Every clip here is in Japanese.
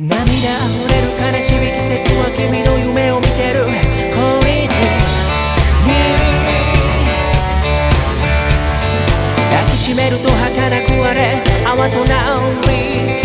涙あふれる悲しみ季節は君の夢を見てる。恋に抱きしめると儚くあれ泡となり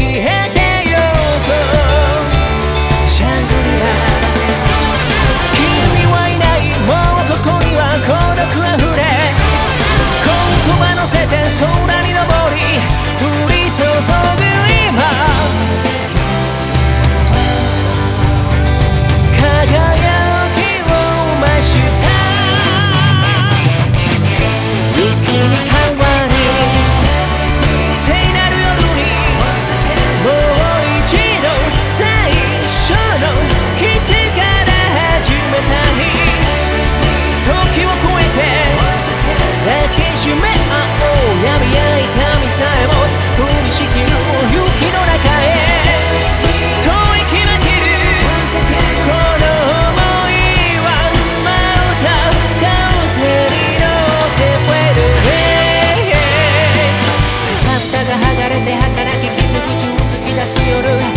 働き気づく中突き出す夜。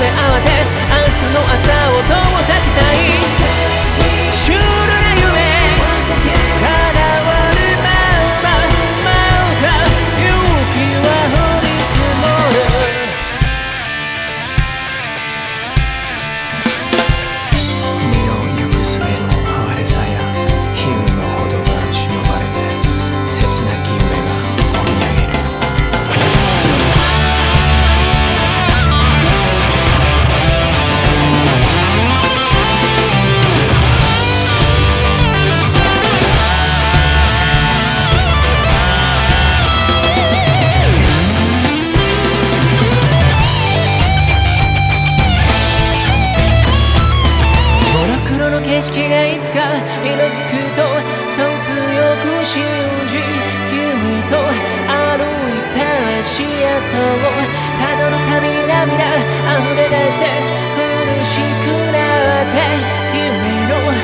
め合わて明日の朝を遠ざけたい。景色がいつか色づくとそう強く信じ君と歩いた足跡をたどるたび涙溢れ出して苦しくなって君の